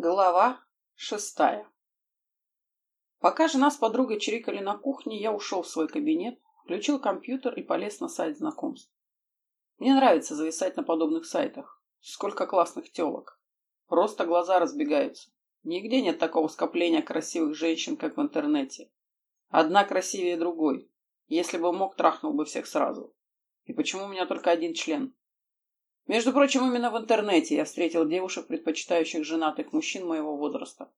Глава шестая Пока жена с подругой чирикали на кухне, я ушел в свой кабинет, включил компьютер и полез на сайт знакомств. Мне нравится зависать на подобных сайтах. Сколько классных телок. Просто глаза разбегаются. Нигде нет такого скопления красивых женщин, как в интернете. Одна красивее другой. Если бы мог, трахнул бы всех сразу. И почему у меня только один член? Между прочим, именно в интернете я встретил девушек, предпочитающих женатых мужчин моего возраста.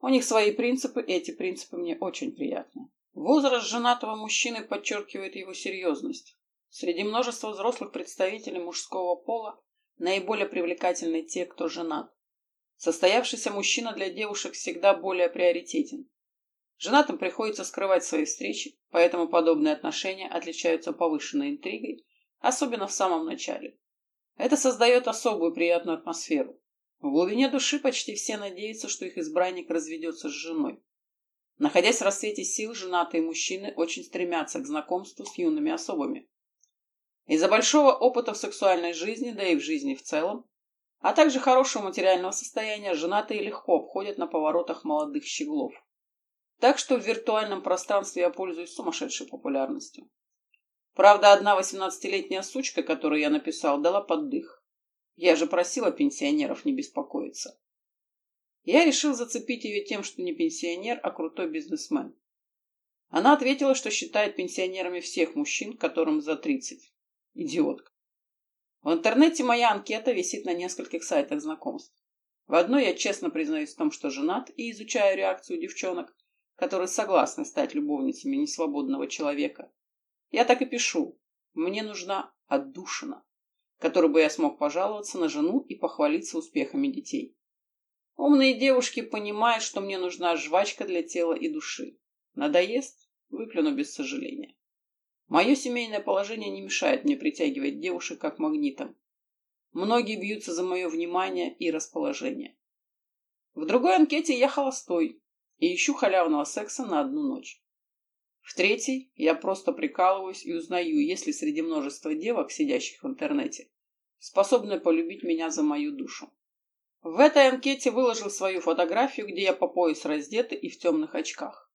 У них свои принципы, и эти принципы мне очень приятны. Возраст женатого мужчины подчеркивает его серьезность. Среди множества взрослых представителей мужского пола наиболее привлекательны те, кто женат. Состоявшийся мужчина для девушек всегда более приоритетен. Женатым приходится скрывать свои встречи, поэтому подобные отношения отличаются повышенной интригой, особенно в самом начале. Это создает особую приятную атмосферу. В глубине души почти все надеются, что их избранник разведется с женой. Находясь в рассвете сил, женатые мужчины очень стремятся к знакомству с юными особами. Из-за большого опыта в сексуальной жизни, да и в жизни в целом, а также хорошего материального состояния, женатые легко обходят на поворотах молодых щеглов. Так что в виртуальном пространстве я пользуюсь сумасшедшей популярностью. Правда, одна восемнадцатилетняя сучка, которую я написал, дала поддых. Я же просила пенсионеров не беспокоиться. Я решил зацепить ее тем, что не пенсионер, а крутой бизнесмен. Она ответила, что считает пенсионерами всех мужчин, которым за 30. Идиотка. В интернете моя анкета висит на нескольких сайтах знакомств. В одной я честно признаюсь в том, что женат, и изучаю реакцию девчонок, которые согласны стать любовницами несвободного человека. Я так и пишу. Мне нужна отдушина, которой бы я смог пожаловаться на жену и похвалиться успехами детей. Умные девушки понимают, что мне нужна жвачка для тела и души. Надоест? Выплюну без сожаления. Мое семейное положение не мешает мне притягивать девушек как магнитом. Многие бьются за мое внимание и расположение. В другой анкете я холостой и ищу халявного секса на одну ночь. В третий я просто прикалываюсь и узнаю, есть ли среди множества девок, сидящих в интернете, способная полюбить меня за мою душу. В этой анкете выложил свою фотографию, где я по пояс раздета и в темных очках.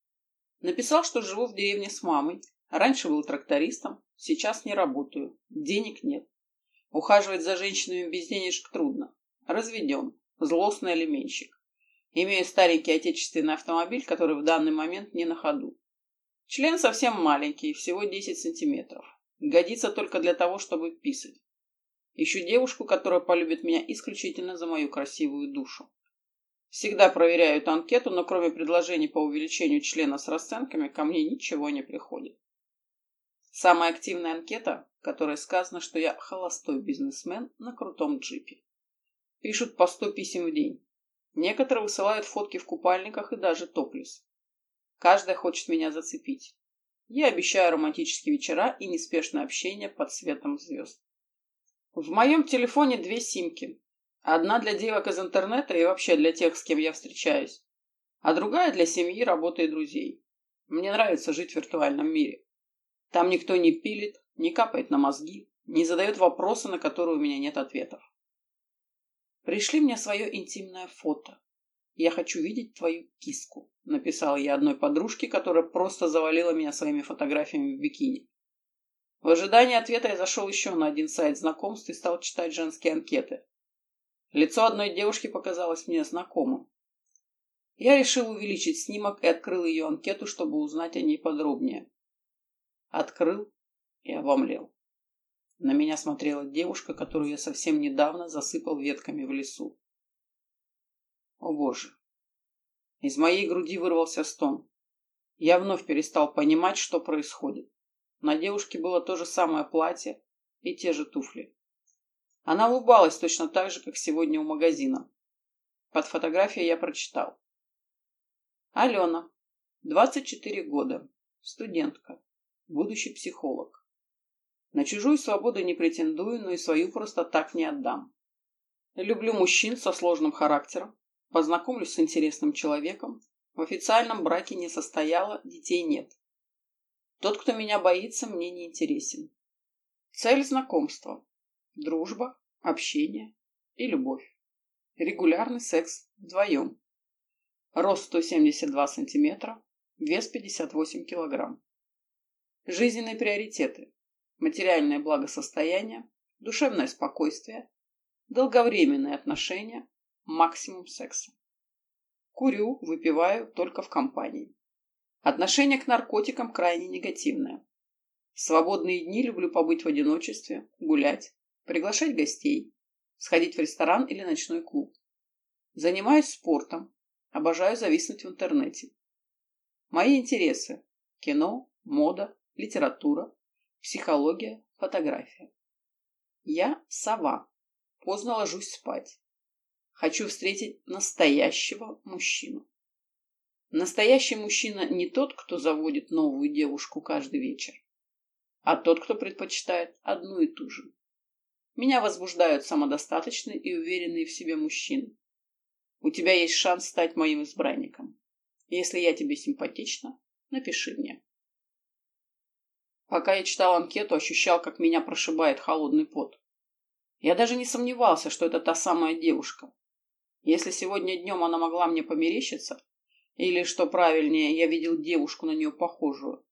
Написал, что живу в деревне с мамой. Раньше был трактористом, сейчас не работаю, денег нет. Ухаживать за женщинами без денежек трудно. Разведен, злостный алименщик. Имею старенький отечественный автомобиль, который в данный момент не на ходу. Член совсем маленький, всего 10 сантиметров. Годится только для того, чтобы писать. Ищу девушку, которая полюбит меня исключительно за мою красивую душу. Всегда проверяю эту анкету, но кроме предложений по увеличению члена с расценками, ко мне ничего не приходит. Самая активная анкета, в которой сказано, что я холостой бизнесмен на крутом джипе. Пишут по 100 писем в день. Некоторые высылают фотки в купальниках и даже топлес. Каждая хочет меня зацепить. Я обещаю романтические вечера и неспешное общение под светом звезд. В моем телефоне две симки. Одна для девок из интернета и вообще для тех, с кем я встречаюсь. А другая для семьи, работы и друзей. Мне нравится жить в виртуальном мире. Там никто не пилит, не капает на мозги, не задает вопросы, на которые у меня нет ответов. Пришли мне свое интимное фото. Я хочу видеть твою киску. Написала я одной подружке, которая просто завалила меня своими фотографиями в бикини. В ожидании ответа я зашел еще на один сайт знакомств и стал читать женские анкеты. Лицо одной девушки показалось мне знакомым. Я решил увеличить снимок и открыл ее анкету, чтобы узнать о ней подробнее. Открыл и обомлел. На меня смотрела девушка, которую я совсем недавно засыпал ветками в лесу. О боже, из моей груди вырвался стон. Я вновь перестал понимать, что происходит. На девушке было то же самое платье и те же туфли. Она улыбалась точно так же, как сегодня у магазина. Под фотографией я прочитал. Алена, 24 года, студентка, будущий психолог. На чужую свободу не претендую, но и свою просто так не отдам. Люблю мужчин со сложным характером, Познакомлюсь с интересным человеком. В официальном браке не состояла, детей нет. Тот, кто меня боится, мне не интересен. Цель знакомства. Дружба, общение и любовь. Регулярный секс вдвоем. Рост 172 сантиметра, вес 58 килограмм. Жизненные приоритеты. Материальное благосостояние, душевное спокойствие, долговременные отношения, максимум секса. Курю, выпиваю только в компании. Отношение к наркотикам крайне негативное. В свободные дни люблю побыть в одиночестве, гулять, приглашать гостей, сходить в ресторан или ночной клуб. Занимаюсь спортом, обожаю зависнуть в интернете. Мои интересы – кино, мода, литература, психология, фотография. Я сова. Поздно ложусь спать. Хочу встретить настоящего мужчину. Настоящий мужчина не тот, кто заводит новую девушку каждый вечер, а тот, кто предпочитает одну и ту же. Меня возбуждают самодостаточные и уверенные в себе мужчины. У тебя есть шанс стать моим избранником. Если я тебе симпатична, напиши мне. Пока я читал анкету, ощущал, как меня прошибает холодный пот. Я даже не сомневался, что это та самая девушка. Если сегодня днем она могла мне померещиться, или, что правильнее, я видел девушку на нее похожую,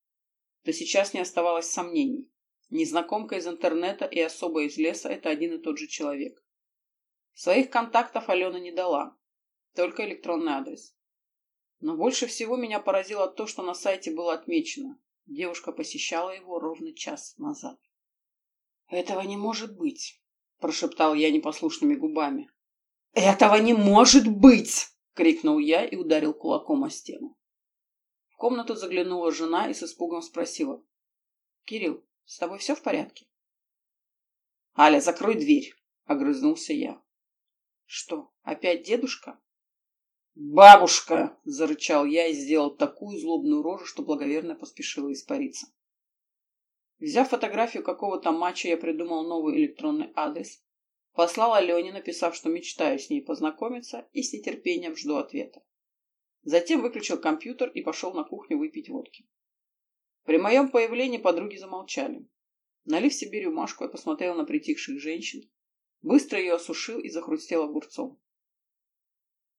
то сейчас не оставалось сомнений. Незнакомка из интернета и особо из леса – это один и тот же человек. Своих контактов Алена не дала, только электронный адрес. Но больше всего меня поразило то, что на сайте было отмечено. Девушка посещала его ровно час назад. «Этого не может быть», – прошептал я непослушными губами. «Этого не может быть!» – крикнул я и ударил кулаком о стену. В комнату заглянула жена и с испугом спросила. «Кирилл, с тобой все в порядке? Аля, закрой дверь, огрызнулся я. Что, опять дедушка? Бабушка, зарычал я и сделал такую злобную рожу, что благоверно поспешила испариться. Взяв фотографию какого-то матча, я придумал новый электронный адрес, послал Алене, написав, что мечтаю с ней познакомиться и с нетерпением жду ответа. Затем выключил компьютер и пошел на кухню выпить водки. При моем появлении подруги замолчали. Налив себе рюмашку, я посмотрел на притихших женщин, быстро ее осушил и захрустел огурцом.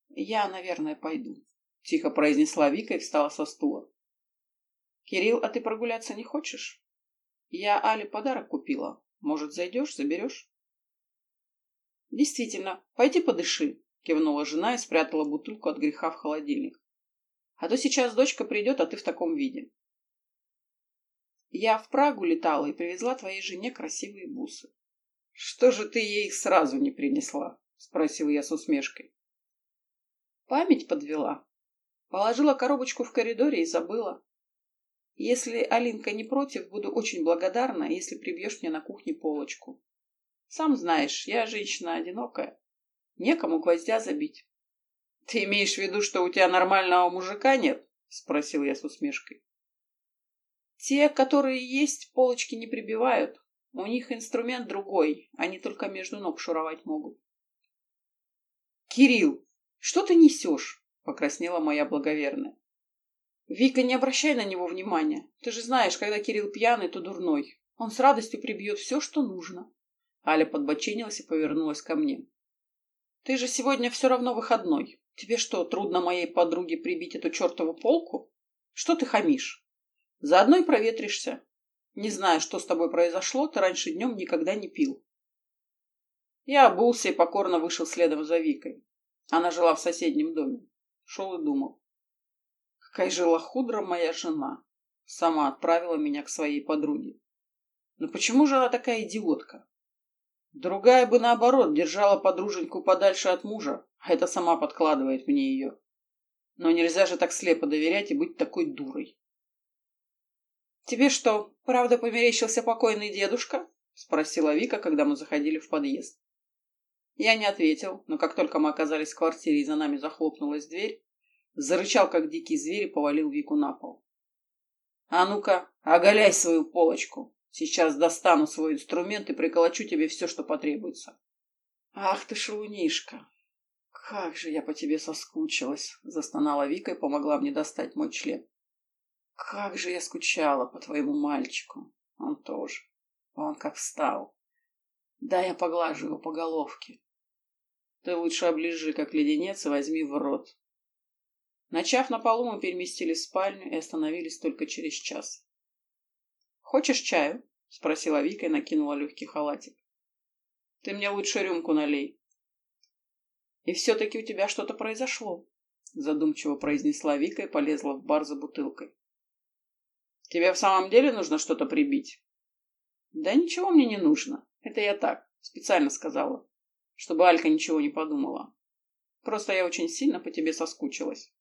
«Я, наверное, пойду», — тихо произнесла Вика и встала со стула. «Кирилл, а ты прогуляться не хочешь? Я Але подарок купила. Может, зайдешь, заберешь?» «Действительно, пойди подыши», — кивнула жена и спрятала бутылку от греха в холодильник. «А то сейчас дочка придет, а ты в таком виде. Я в Прагу летала и привезла твоей жене красивые бусы. Что же ты ей их сразу не принесла? Спросил я с усмешкой. Память подвела. Положила коробочку в коридоре и забыла. Если Алинка не против, буду очень благодарна, если прибьешь мне на кухне полочку. Сам знаешь, я женщина одинокая. Некому гвоздя забить. Ты имеешь в виду, что у тебя нормального мужика нет? Спросил я с усмешкой. Те, которые есть, полочки не прибивают. У них инструмент другой, они только между ног шуровать могут. «Кирилл, что ты несешь?» — покраснела моя благоверная. «Вика, не обращай на него внимания. Ты же знаешь, когда Кирилл пьяный, то дурной. Он с радостью прибьет все, что нужно». Аля подбоченилась и повернулась ко мне. «Ты же сегодня все равно выходной. Тебе что, трудно моей подруге прибить эту чертову полку? Что ты хамишь?» Заодно и проветришься. Не знаю, что с тобой произошло, ты раньше днем никогда не пил. Я обулся и покорно вышел следом за Викой. Она жила в соседнем доме. Шел и думал. Какая жила худра моя жена. Сама отправила меня к своей подруге. Но почему же она такая идиотка? Другая бы, наоборот, держала подруженьку подальше от мужа, а это сама подкладывает мне ее. Но нельзя же так слепо доверять и быть такой дурой. «Тебе что, правда померещился покойный дедушка?» — спросила Вика, когда мы заходили в подъезд. Я не ответил, но как только мы оказались в квартире и за нами захлопнулась дверь, зарычал, как дикий зверь, и повалил Вику на пол. «А ну-ка, оголяй свою полочку. Сейчас достану свой инструмент и приколочу тебе все, что потребуется». «Ах ты шалунишка! Как же я по тебе соскучилась!» — застонала Вика и помогла мне достать мой член. Как же я скучала по твоему мальчику. Он тоже. Он как встал. Да, я поглажу его по головке. Ты лучше оближи, как леденец, и возьми в рот. Начав на полу, мы переместились в спальню и остановились только через час. «Хочешь чаю?» — спросила Вика и накинула легкий халатик. «Ты мне лучше рюмку налей». «И все-таки у тебя что-то произошло», — задумчиво произнесла Вика и полезла в бар за бутылкой. «Тебе в самом деле нужно что-то прибить?» «Да ничего мне не нужно. Это я так, специально сказала, чтобы Алька ничего не подумала. Просто я очень сильно по тебе соскучилась».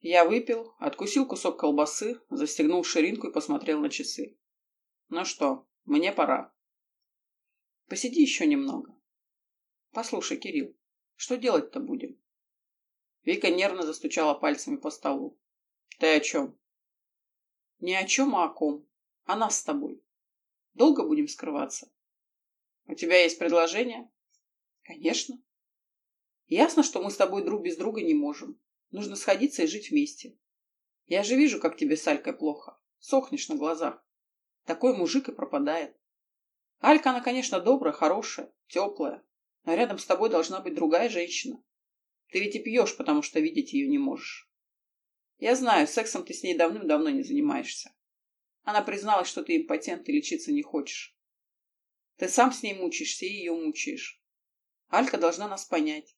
Я выпил, откусил кусок колбасы, застегнул ширинку и посмотрел на часы. «Ну что, мне пора». «Посиди еще немного». «Послушай, Кирилл, что делать-то будем?» Вика нервно застучала пальцами по столу. «Ты о чем?» «Не о чем, а о ком. О нас с тобой. Долго будем скрываться?» «У тебя есть предложение?» «Конечно. Ясно, что мы с тобой друг без друга не можем. Нужно сходиться и жить вместе. Я же вижу, как тебе с Алькой плохо. Сохнешь на глазах. Такой мужик и пропадает. Алька, она, конечно, добрая, хорошая, теплая, но рядом с тобой должна быть другая женщина. Ты ведь и пьешь, потому что видеть ее не можешь. Я знаю, сексом ты с ней давным-давно не занимаешься. Она призналась, что ты импотент и лечиться не хочешь. Ты сам с ней мучаешься и ее мучаешь. Алька должна нас понять.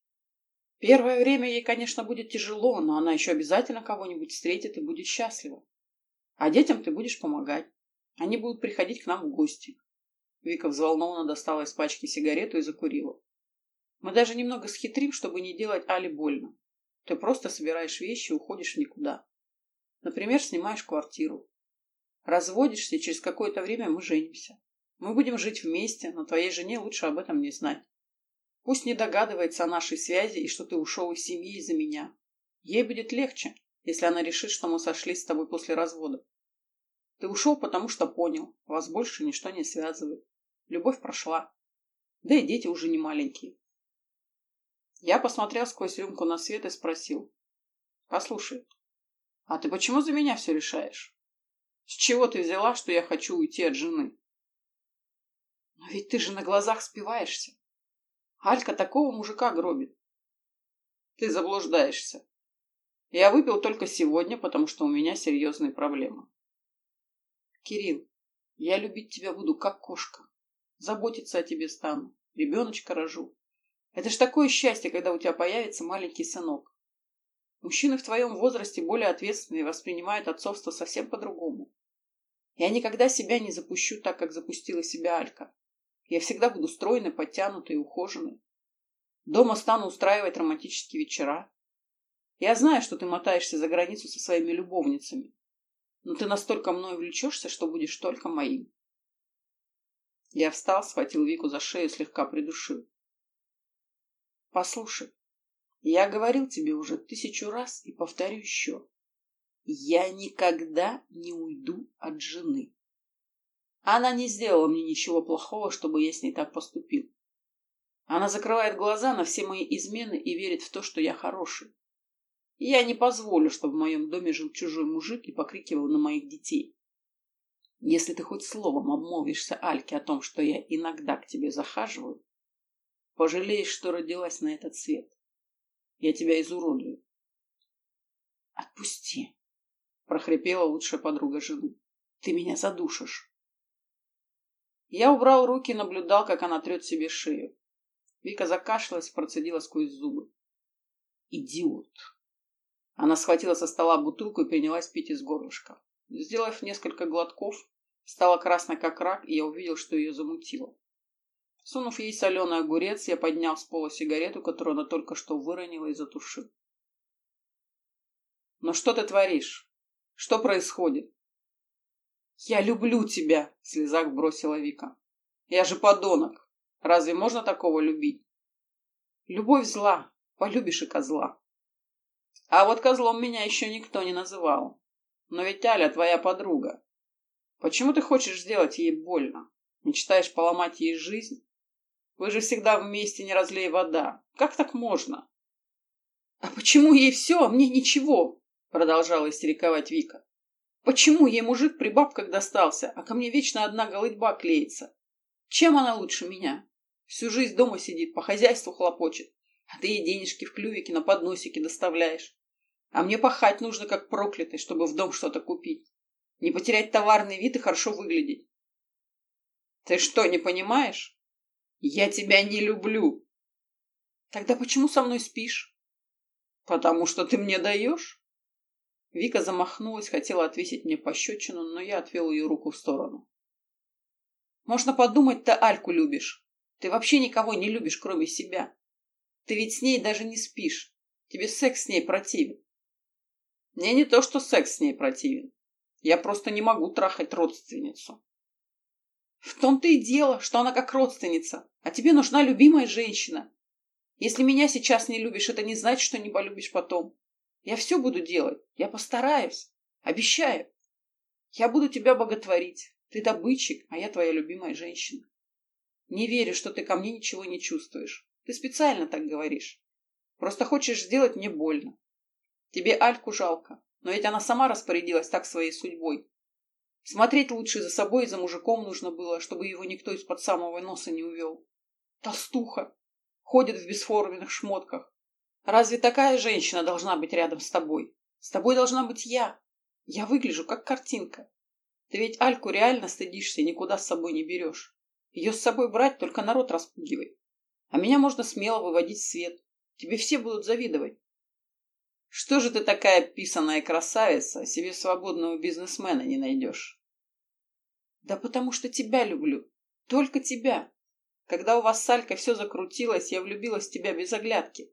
Первое время ей, конечно, будет тяжело, но она еще обязательно кого-нибудь встретит и будет счастлива. А детям ты будешь помогать. Они будут приходить к нам в гости. Вика взволнованно достала из пачки сигарету и закурила. Мы даже немного схитрим, чтобы не делать Али больно. Ты просто собираешь вещи и уходишь никуда. Например, снимаешь квартиру. Разводишься, и через какое-то время мы женимся. Мы будем жить вместе, но твоей жене лучше об этом не знать. Пусть не догадывается о нашей связи и что ты ушел из семьи из-за меня. Ей будет легче, если она решит, что мы сошлись с тобой после развода. Ты ушел, потому что понял, вас больше ничто не связывает. Любовь прошла. Да и дети уже не маленькие. Я посмотрел сквозь рюмку на свет и спросил. Послушай, а ты почему за меня все решаешь? С чего ты взяла, что я хочу уйти от жены? Но ведь ты же на глазах спиваешься. Алька такого мужика гробит. Ты заблуждаешься. Я выпил только сегодня, потому что у меня серьезные проблемы. Кирилл, я любить тебя буду, как кошка. Заботиться о тебе стану. Ребеночка рожу. Это ж такое счастье, когда у тебя появится маленький сынок. Мужчины в твоем возрасте более ответственные воспринимают отцовство совсем по-другому. Я никогда себя не запущу так, как запустила себя Алька. Я всегда буду стройной, подтянутой и ухоженной. Дома стану устраивать романтические вечера. Я знаю, что ты мотаешься за границу со своими любовницами, но ты настолько мной увлечешься, что будешь только моим. Я встал, схватил Вику за шею, слегка придушил. Послушай, я говорил тебе уже тысячу раз и повторю еще. Я никогда не уйду от жены. Она не сделала мне ничего плохого, чтобы я с ней так поступил. Она закрывает глаза на все мои измены и верит в то, что я хороший. Я не позволю, чтобы в моем доме жил чужой мужик и покрикивал на моих детей. Если ты хоть словом обмолвишься Альке о том, что я иногда к тебе захаживаю, пожалеешь, что родилась на этот свет. Я тебя изуродую. Отпусти, прохрипела лучшая подруга жены. Ты меня задушишь. Я убрал руки и наблюдал, как она трет себе шею. Вика закашлялась и процедила сквозь зубы. «Идиот!» Она схватила со стола бутылку и принялась пить из горлышка. Сделав несколько глотков, стала красной как рак, и я увидел, что ее замутило. Сунув ей соленый огурец, я поднял с пола сигарету, которую она только что выронила и затушил. «Но что ты творишь? Что происходит?» «Я люблю тебя!» — в слезах бросила Вика. «Я же подонок! Разве можно такого любить?» «Любовь зла, полюбишь и козла». «А вот козлом меня еще никто не называл. Но ведь Аля твоя подруга. Почему ты хочешь сделать ей больно? Мечтаешь поломать ей жизнь? Вы же всегда вместе, не разлей вода. Как так можно?» «А почему ей все, а мне ничего?» — продолжала истериковать Вика. Почему ей мужик при бабках достался, а ко мне вечно одна голытьба клеится? Чем она лучше меня? Всю жизнь дома сидит, по хозяйству хлопочет. А ты ей денежки в клювике на подносике доставляешь. А мне пахать нужно, как проклятый, чтобы в дом что-то купить. Не потерять товарный вид и хорошо выглядеть. Ты что, не понимаешь? Я тебя не люблю. Тогда почему со мной спишь? Потому что ты мне даешь? Вика замахнулась, хотела отвесить мне пощечину, но я отвел ее руку в сторону. Можно подумать, ты Альку любишь. Ты вообще никого не любишь, кроме себя. Ты ведь с ней даже не спишь. Тебе секс с ней противен. Мне не то, что секс с ней противен. Я просто не могу трахать родственницу. В том-то и дело, что она как родственница, а тебе нужна любимая женщина. Если меня сейчас не любишь, это не значит, что не полюбишь потом. Я все буду делать. Я постараюсь. Обещаю. Я буду тебя боготворить. Ты добытчик, а я твоя любимая женщина. Не верю, что ты ко мне ничего не чувствуешь. Ты специально так говоришь. Просто хочешь сделать мне больно. Тебе Альку жалко, но ведь она сама распорядилась так своей судьбой. Смотреть лучше за собой и за мужиком нужно было, чтобы его никто из-под самого носа не увел. Толстуха. Ходит в бесформенных шмотках. Разве такая женщина должна быть рядом с тобой? С тобой должна быть я. Я выгляжу как картинка. Ты ведь Альку реально стыдишься и никуда с собой не берешь. Ее с собой брать только народ распугивает. А меня можно смело выводить в свет. Тебе все будут завидовать. Что же ты такая писаная красавица, себе свободного бизнесмена не найдешь? Да потому что тебя люблю. Только тебя. Когда у вас с Алькой все закрутилось, я влюбилась в тебя без оглядки.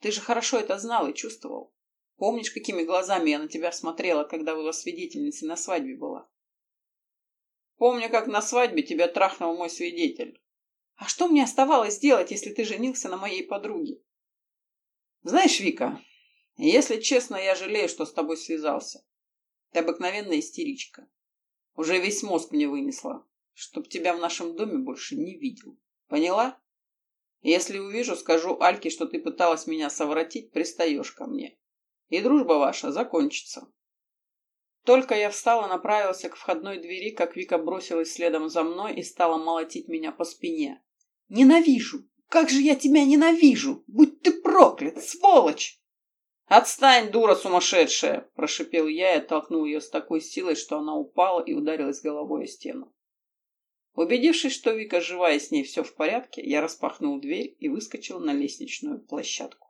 Ты же хорошо это знал и чувствовал. Помнишь, какими глазами я на тебя смотрела, когда была свидетельницей на свадьбе была? Помню, как на свадьбе тебя трахнул мой свидетель. А что мне оставалось делать, если ты женился на моей подруге? Знаешь, Вика, если честно, я жалею, что с тобой связался. Ты обыкновенная истеричка. Уже весь мозг мне вынесла, чтоб тебя в нашем доме больше не видел. Поняла? Если увижу, скажу Альке, что ты пыталась меня совратить, пристаешь ко мне. И дружба ваша закончится. Только я встала, направился к входной двери, как Вика бросилась следом за мной и стала молотить меня по спине. «Ненавижу! Как же я тебя ненавижу! Будь ты проклят, сволочь!» «Отстань, дура сумасшедшая!» – прошипел я и оттолкнул ее с такой силой, что она упала и ударилась головой о стену. Убедившись, что Вика жива и с ней все в порядке, я распахнул дверь и выскочил на лестничную площадку.